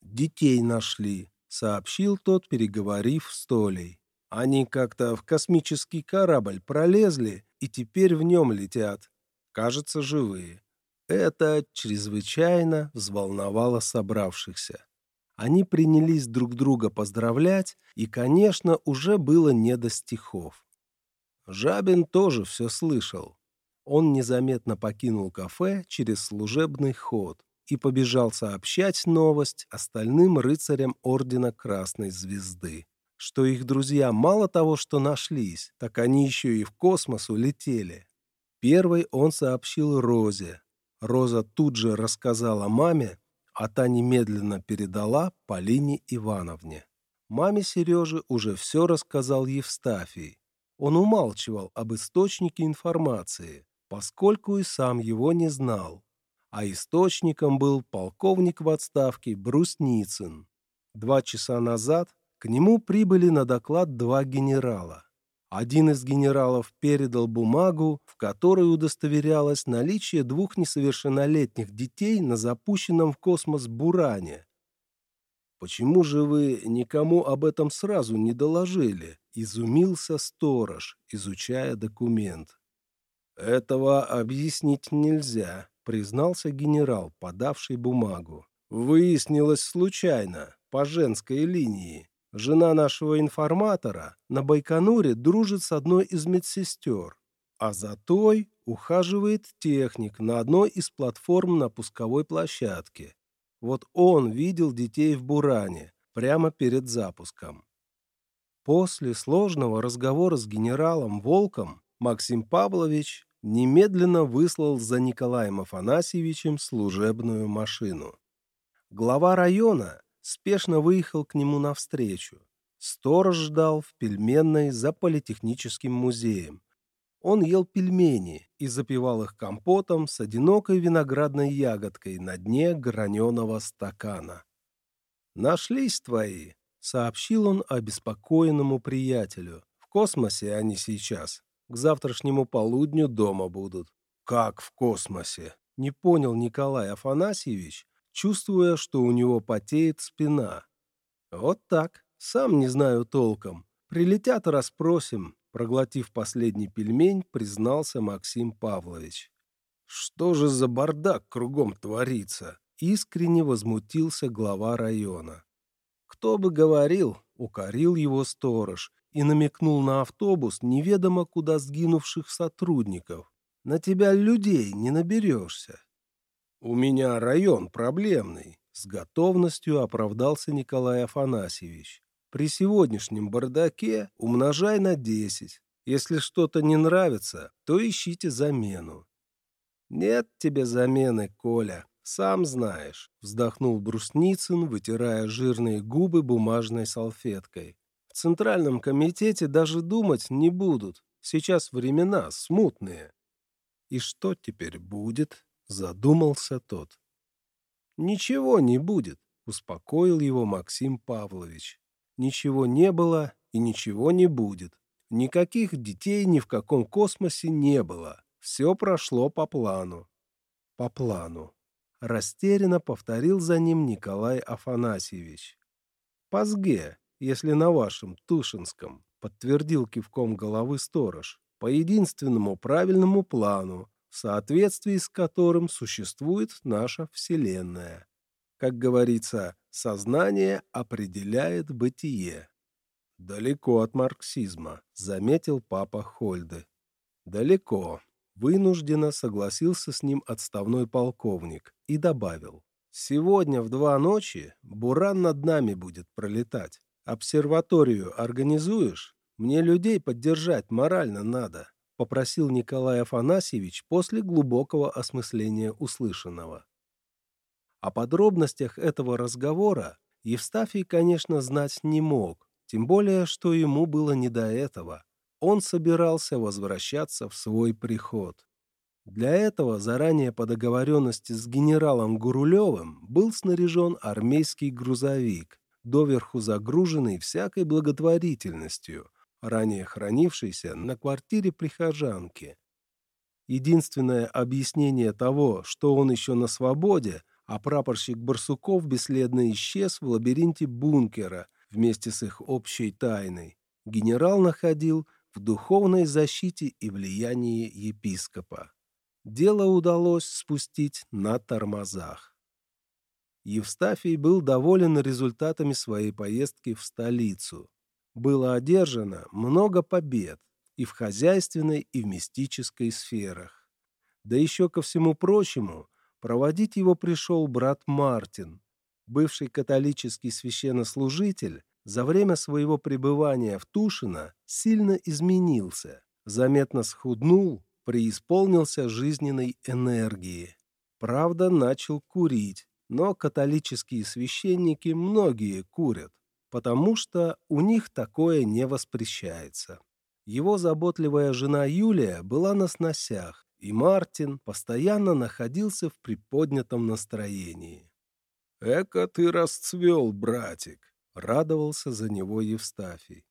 «Детей нашли», — сообщил тот, переговорив с Толей. «Они как-то в космический корабль пролезли и теперь в нем летят. Кажется, живые». Это чрезвычайно взволновало собравшихся. Они принялись друг друга поздравлять, и, конечно, уже было не до стихов. Жабин тоже все слышал он незаметно покинул кафе через служебный ход и побежал сообщать новость остальным рыцарям Ордена Красной Звезды, что их друзья мало того, что нашлись, так они еще и в космос улетели. Первый он сообщил Розе. Роза тут же рассказала маме, а та немедленно передала Полине Ивановне. Маме Сережи уже все рассказал Евстафий. Он умалчивал об источнике информации, поскольку и сам его не знал, а источником был полковник в отставке Брусницын. Два часа назад к нему прибыли на доклад два генерала. Один из генералов передал бумагу, в которой удостоверялось наличие двух несовершеннолетних детей на запущенном в космос Буране. «Почему же вы никому об этом сразу не доложили?» – изумился сторож, изучая документ. «Этого объяснить нельзя», — признался генерал, подавший бумагу. «Выяснилось случайно, по женской линии. Жена нашего информатора на Байконуре дружит с одной из медсестер, а за той ухаживает техник на одной из платформ на пусковой площадке. Вот он видел детей в Буране прямо перед запуском. После сложного разговора с генералом Волком Максим Павлович немедленно выслал за Николаем Афанасьевичем служебную машину. Глава района спешно выехал к нему навстречу. Сторож ждал в пельменной за политехническим музеем. Он ел пельмени и запивал их компотом с одинокой виноградной ягодкой на дне граненого стакана. «Нашлись твои», — сообщил он обеспокоенному приятелю. «В космосе они сейчас. К завтрашнему полудню дома будут». «Как в космосе?» — не понял Николай Афанасьевич, чувствуя, что у него потеет спина. «Вот так. Сам не знаю толком. Прилетят, расспросим», — проглотив последний пельмень, признался Максим Павлович. «Что же за бардак кругом творится?» — искренне возмутился глава района. «Кто бы говорил», — укорил его сторож и намекнул на автобус неведомо куда сгинувших сотрудников. «На тебя людей не наберешься». «У меня район проблемный», — с готовностью оправдался Николай Афанасьевич. «При сегодняшнем бардаке умножай на десять. Если что-то не нравится, то ищите замену». «Нет тебе замены, Коля, сам знаешь», — вздохнул Брусницын, вытирая жирные губы бумажной салфеткой. «В Центральном комитете даже думать не будут. Сейчас времена смутные». «И что теперь будет?» Задумался тот. «Ничего не будет», — успокоил его Максим Павлович. «Ничего не было и ничего не будет. Никаких детей ни в каком космосе не было. Все прошло по плану». «По плану», — растерянно повторил за ним Николай Афанасьевич. «По СГЕ, если на вашем, Тушинском», — подтвердил кивком головы сторож. «По единственному правильному плану, в соответствии с которым существует наша Вселенная. Как говорится, сознание определяет бытие. Далеко от марксизма, заметил папа Хольде. Далеко. Вынужденно согласился с ним отставной полковник и добавил. Сегодня в два ночи Буран над нами будет пролетать. Обсерваторию организуешь? Мне людей поддержать морально надо. — попросил Николай Афанасьевич после глубокого осмысления услышанного. О подробностях этого разговора Евстафий, конечно, знать не мог, тем более, что ему было не до этого. Он собирался возвращаться в свой приход. Для этого заранее по договоренности с генералом Гурулевым был снаряжен армейский грузовик, доверху загруженный всякой благотворительностью, ранее хранившийся на квартире прихожанки. Единственное объяснение того, что он еще на свободе, а прапорщик Барсуков бесследно исчез в лабиринте бункера вместе с их общей тайной, генерал находил в духовной защите и влиянии епископа. Дело удалось спустить на тормозах. Евстафий был доволен результатами своей поездки в столицу было одержано много побед и в хозяйственной, и в мистической сферах. Да еще ко всему прочему, проводить его пришел брат Мартин, бывший католический священнослужитель, за время своего пребывания в Тушино сильно изменился, заметно схуднул, преисполнился жизненной энергии. Правда, начал курить, но католические священники многие курят потому что у них такое не воспрещается. Его заботливая жена Юлия была на сносях, и Мартин постоянно находился в приподнятом настроении. «Эка ты расцвел, братик!» — радовался за него Евстафий.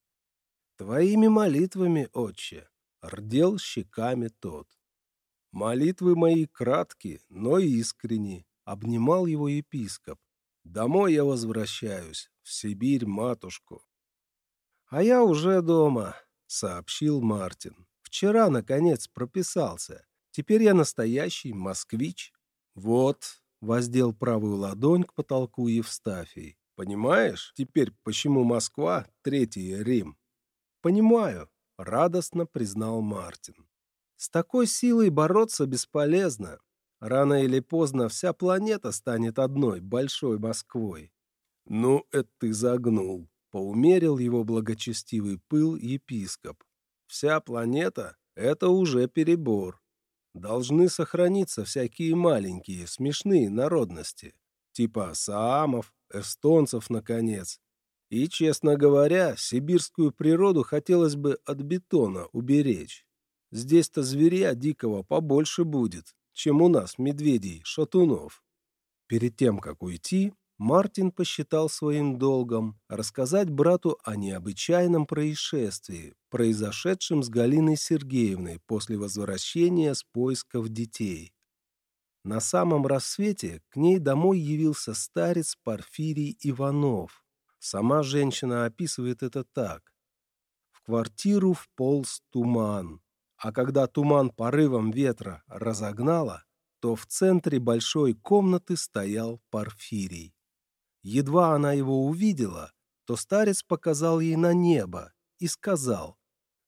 «Твоими молитвами, отче!» — рдел щеками тот. «Молитвы мои кратки, но искренни», — обнимал его епископ. «Домой я возвращаюсь, в Сибирь матушку. «А я уже дома», — сообщил Мартин. «Вчера, наконец, прописался. Теперь я настоящий москвич». «Вот», — воздел правую ладонь к потолку Евстафий. Понимаешь теперь, почему Москва — Третий Рим? Понимаю, радостно признал Мартин. С такой силой бороться бесполезно. Рано или поздно вся планета станет одной большой Москвой. Ну, это ты загнул, поумерил его благочестивый пыл епископ. Вся планета — это уже перебор. Должны сохраниться всякие маленькие, смешные народности, типа саамов, эстонцев, наконец. И, честно говоря, сибирскую природу хотелось бы от бетона уберечь. Здесь-то зверя дикого побольше будет, чем у нас медведей, шатунов. Перед тем, как уйти, Мартин посчитал своим долгом рассказать брату о необычайном происшествии, произошедшем с Галиной Сергеевной после возвращения с поисков детей. На самом рассвете к ней домой явился старец Порфирий Иванов. Сама женщина описывает это так. В квартиру вполз туман, а когда туман порывом ветра разогнало, то в центре большой комнаты стоял Порфирий. Едва она его увидела, то старец показал ей на небо и сказал,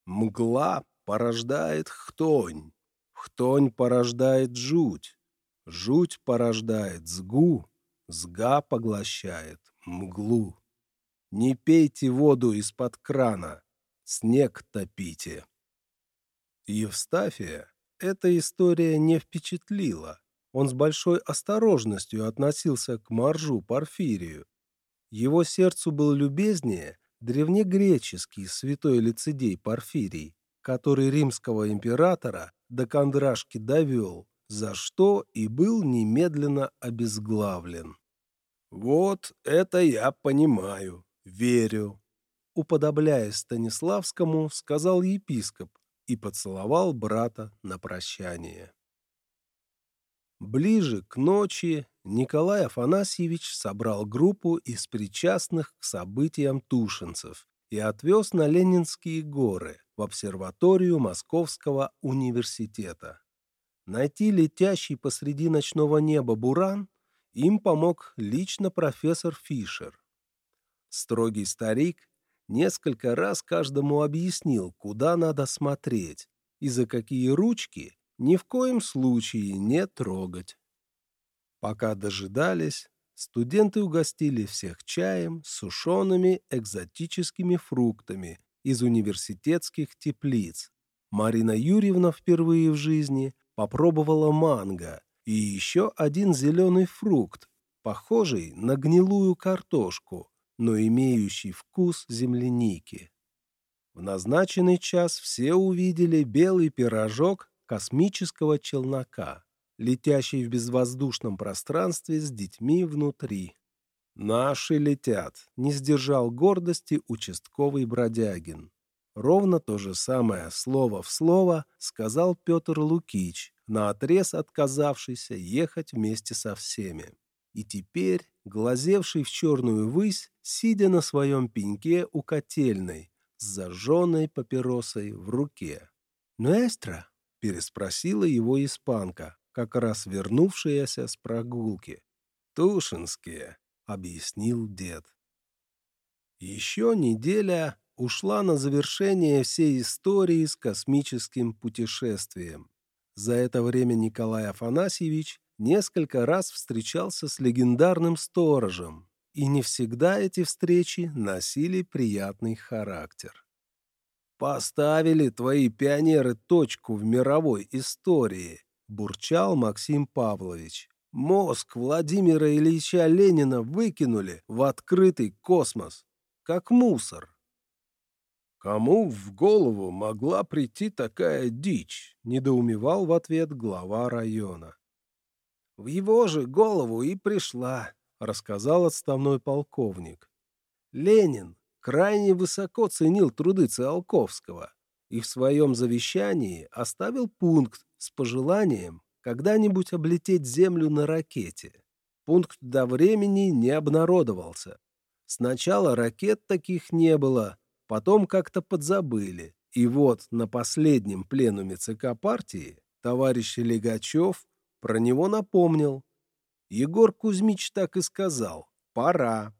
«Мгла порождает хтонь, хтонь порождает жуть, Жуть порождает сгу, сга поглощает мглу. Не пейте воду из-под крана, снег топите. Евстафия эта история не впечатлила. Он с большой осторожностью относился к Маржу Порфирию. Его сердцу был любезнее древнегреческий святой лицедей Порфирий, который римского императора до Кондрашки довел, за что и был немедленно обезглавлен. «Вот это я понимаю, верю», — уподобляясь Станиславскому, сказал епископ и поцеловал брата на прощание. Ближе к ночи Николай Афанасьевич собрал группу из причастных к событиям тушинцев и отвез на Ленинские горы в обсерваторию Московского университета. Найти летящий посреди ночного неба буран им помог лично профессор Фишер. Строгий старик несколько раз каждому объяснил, куда надо смотреть и за какие ручки ни в коем случае не трогать. Пока дожидались, студенты угостили всех чаем с сушеными экзотическими фруктами из университетских теплиц. Марина Юрьевна впервые в жизни попробовала манго и еще один зеленый фрукт, похожий на гнилую картошку, но имеющий вкус земляники. В назначенный час все увидели белый пирожок космического челнока, летящий в безвоздушном пространстве с детьми внутри. «Наши летят», — не сдержал гордости участковый бродягин. Ровно то же самое слово в слово сказал Петр Лукич, наотрез отказавшийся ехать вместе со всеми. И теперь, глазевший в черную высь, сидя на своем пеньке у котельной, с зажженной папиросой в руке. «Нуэстро?» — переспросила его испанка, как раз вернувшаяся с прогулки. «Тушинские», — объяснил дед. Еще неделя, ушла на завершение всей истории с космическим путешествием. За это время Николай Афанасьевич несколько раз встречался с легендарным сторожем, и не всегда эти встречи носили приятный характер. «Поставили твои пионеры точку в мировой истории», — бурчал Максим Павлович. «Мозг Владимира Ильича Ленина выкинули в открытый космос, как мусор». «Кому в голову могла прийти такая дичь?» — недоумевал в ответ глава района. «В его же голову и пришла», — рассказал отставной полковник. «Ленин крайне высоко ценил труды Циолковского и в своем завещании оставил пункт с пожеланием когда-нибудь облететь Землю на ракете. Пункт до времени не обнародовался. Сначала ракет таких не было, потом как-то подзабыли. И вот на последнем пленуме ЦК партии товарищ Легачев про него напомнил. Егор Кузьмич так и сказал «пора».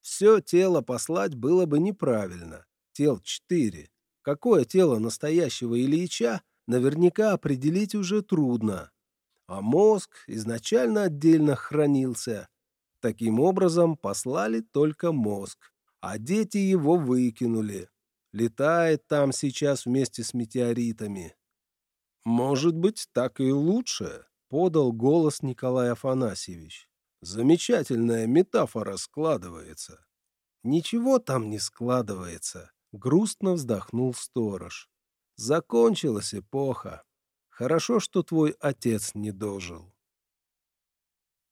Все тело послать было бы неправильно. Тел четыре. Какое тело настоящего Ильича, наверняка определить уже трудно. А мозг изначально отдельно хранился. Таким образом, послали только мозг, а дети его выкинули. Летает там сейчас вместе с метеоритами. Может быть, так и лучше, подал голос Николай Афанасьевич. Замечательная метафора складывается. Ничего там не складывается, грустно вздохнул сторож. Закончилась эпоха. Хорошо, что твой отец не дожил.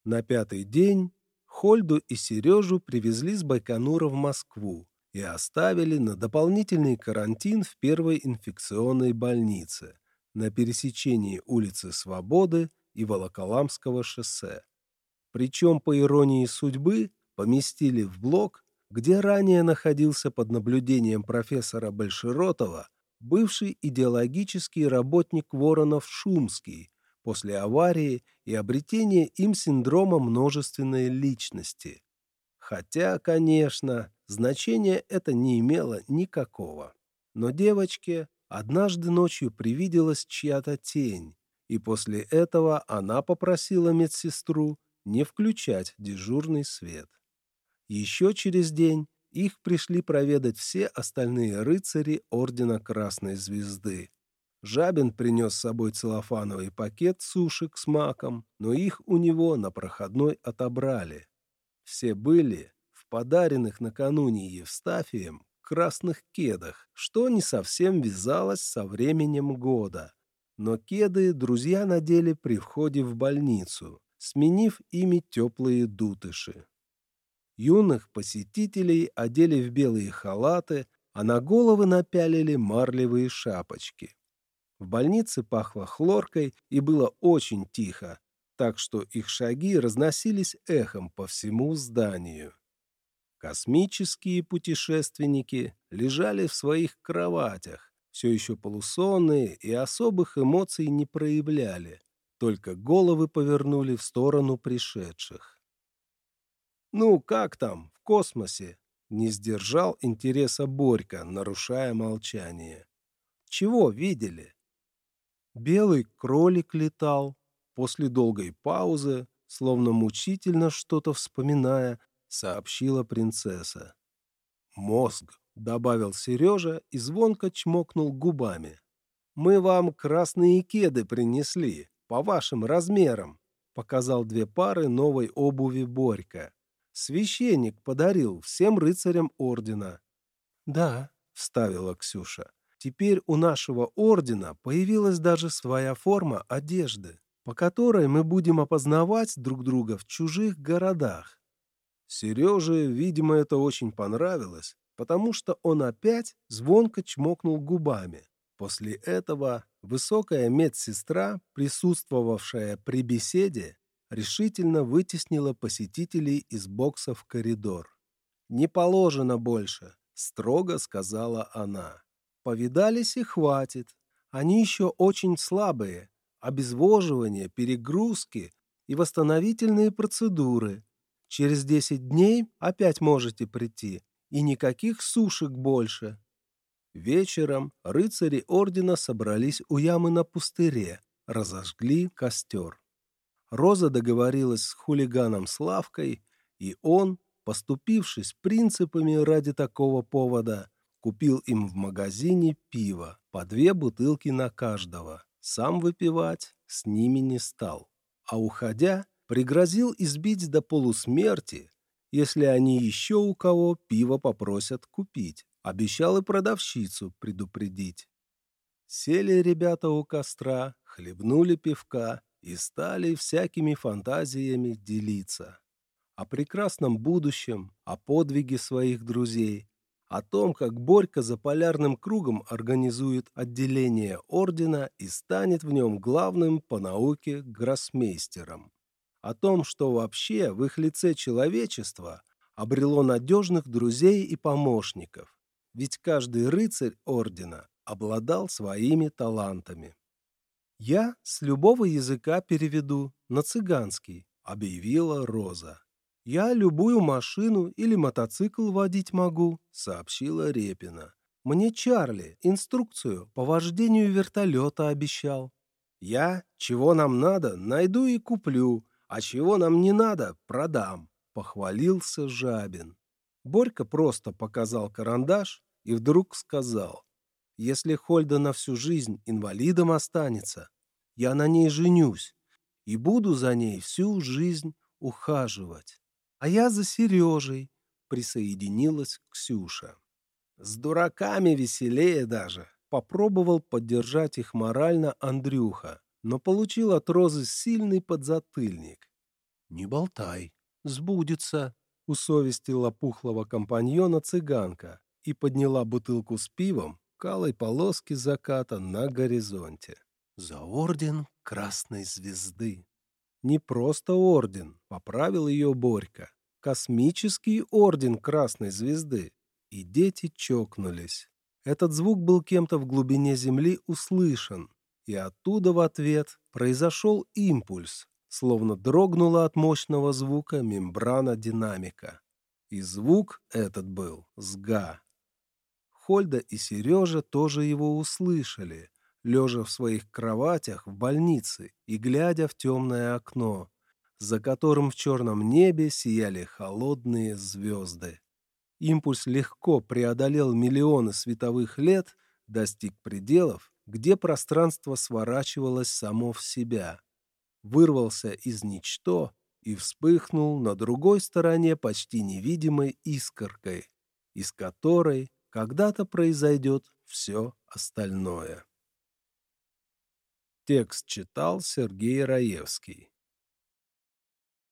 На пятый день Хольду и Сережу привезли с Байконура в Москву и оставили на дополнительный карантин в первой инфекционной больнице на пересечении улицы Свободы и Волоколамского шоссе. Причем, по иронии судьбы, поместили в блок, где ранее находился под наблюдением профессора Большеротова бывший идеологический работник Воронов Шумский после аварии и обретения им синдрома множественной личности. Хотя, конечно, значения это не имело никакого. Но девочке однажды ночью привиделась чья-то тень, и после этого она попросила медсестру не включать дежурный свет. Еще через день их пришли проведать все остальные рыцари Ордена Красной Звезды. Жабин принес с собой целлофановый пакет сушек с маком, но их у него на проходной отобрали. Все были в подаренных накануне Евстафием красных кедах, что не совсем вязалось со временем года. Но кеды друзья надели при входе в больницу, сменив ими теплые дутыши. Юных посетителей одели в белые халаты, а на головы напялили марлевые шапочки. В больнице пахло хлоркой и было очень тихо, так что их шаги разносились эхом по всему зданию. Космические путешественники лежали в своих кроватях, все еще полусонные и особых эмоций не проявляли, только головы повернули в сторону пришедших. «Ну, как там, в космосе?» Не сдержал интереса Борька, нарушая молчание. «Чего видели?» Белый кролик летал. После долгой паузы, словно мучительно что-то вспоминая, сообщила принцесса. «Мозг», — добавил Сережа и звонко чмокнул губами. «Мы вам красные кеды принесли, по вашим размерам», — показал две пары новой обуви Борька. Священник подарил всем рыцарям ордена. Да, вставила Ксюша. Теперь у нашего ордена появилась даже своя форма одежды, по которой мы будем опознавать друг друга в чужих городах. Сереже, видимо, это очень понравилось, потому что он опять звонко чмокнул губами. После этого высокая медсестра, присутствовавшая при беседе, решительно вытеснила посетителей из бокса в коридор. «Не положено больше», — строго сказала она. «Повидались и хватит. Они еще очень слабые. Обезвоживание, перегрузки и восстановительные процедуры. Через десять дней опять можете прийти, и никаких сушек больше». Вечером рыцари ордена собрались у ямы на пустыре, разожгли костер. Роза договорилась с хулиганом Славкой, и он, поступившись принципами ради такого повода, купил им в магазине пиво, по две бутылки на каждого. Сам выпивать с ними не стал. А уходя, пригрозил избить до полусмерти, если они еще у кого пиво попросят купить. Обещал и продавщицу предупредить. Сели ребята у костра, хлебнули пивка и стали всякими фантазиями делиться. О прекрасном будущем, о подвиге своих друзей, о том, как Борька за полярным кругом организует отделение ордена и станет в нем главным по науке гроссмейстером. О том, что вообще в их лице человечество обрело надежных друзей и помощников, ведь каждый рыцарь ордена обладал своими талантами. «Я с любого языка переведу на цыганский», — объявила Роза. «Я любую машину или мотоцикл водить могу», — сообщила Репина. «Мне Чарли инструкцию по вождению вертолета обещал. Я, чего нам надо, найду и куплю, а чего нам не надо, продам», — похвалился Жабин. Борька просто показал карандаш и вдруг сказал, «Если Хольда на всю жизнь инвалидом останется, я на ней женюсь и буду за ней всю жизнь ухаживать». А я за Сережей, присоединилась Ксюша. С дураками веселее даже. Попробовал поддержать их морально Андрюха, но получил от Розы сильный подзатыльник. «Не болтай, сбудется», — усовестила пухлого компаньона цыганка и подняла бутылку с пивом калой полоски заката на горизонте. «За орден Красной Звезды». Не просто орден, поправил ее Борька. Космический орден Красной Звезды. И дети чокнулись. Этот звук был кем-то в глубине Земли услышан, и оттуда в ответ произошел импульс, словно дрогнула от мощного звука мембрана динамика. И звук этот был сга. Хольда и Сережа тоже его услышали, лежа в своих кроватях в больнице и глядя в темное окно, за которым в черном небе сияли холодные звезды. Импульс легко преодолел миллионы световых лет, достиг пределов, где пространство сворачивалось само в себя, вырвался из ничто и вспыхнул на другой стороне почти невидимой искоркой, из которой когда-то произойдет все остальное. Текст читал Сергей Раевский.